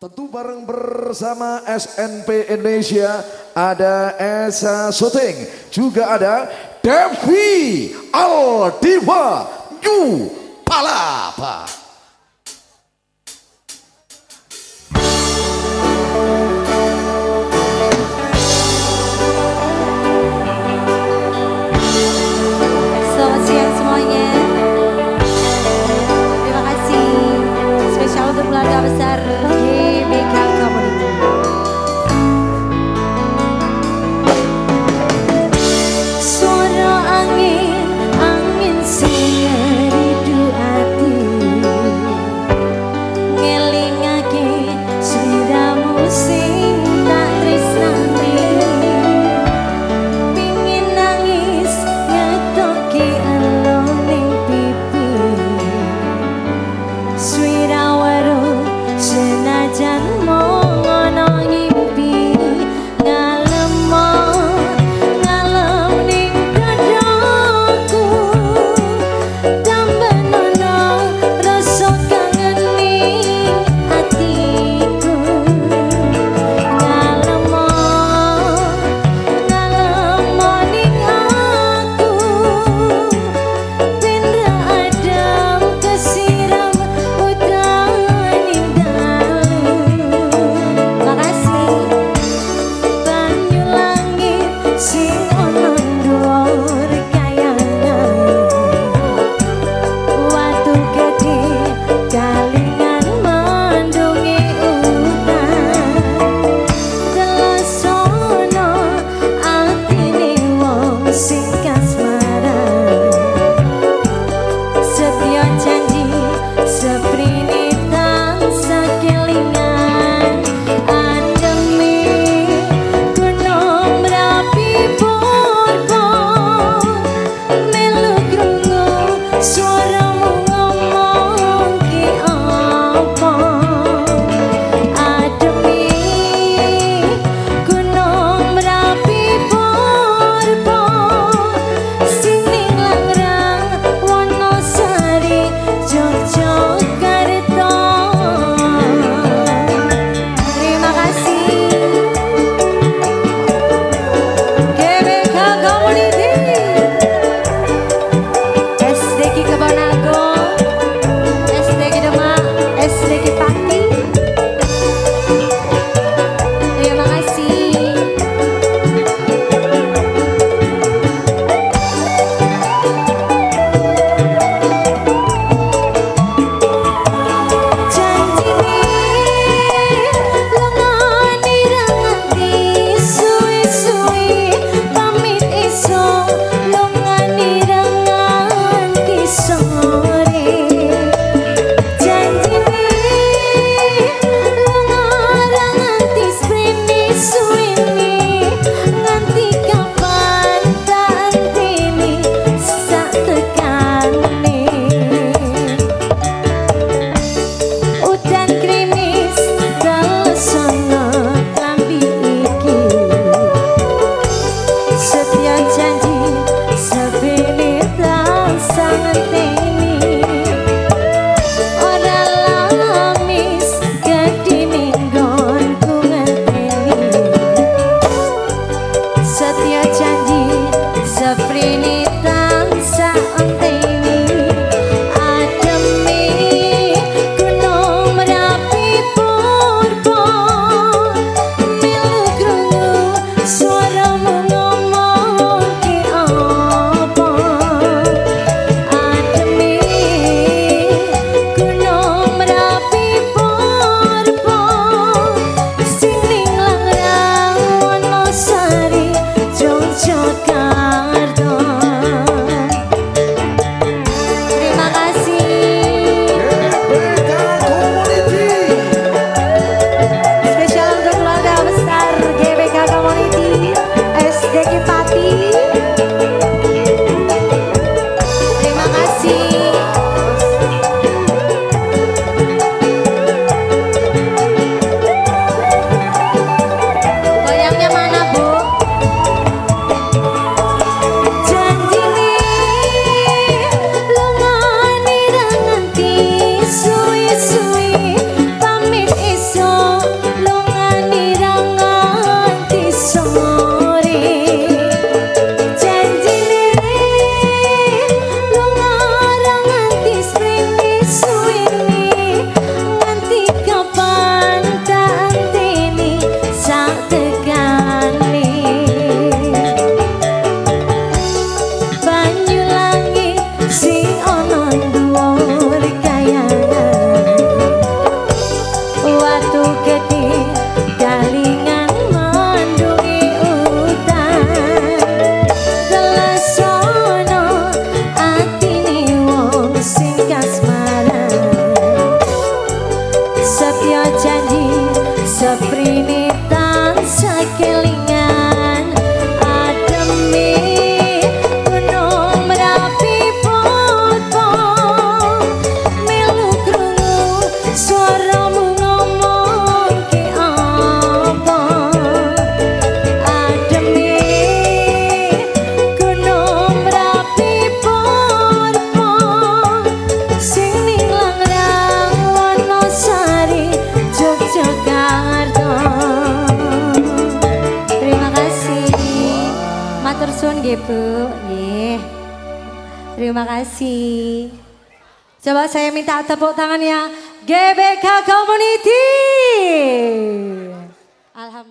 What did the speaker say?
Tentu bareng bersama SNP Indonesia ada Esa Shooting, juga ada Devi Aldiva Yu Palapa. así. your time. Nggih Bu. Nggih. Terima kasih. Coba saya minta tepuk tangannya GBK Community. Alhamdulillah.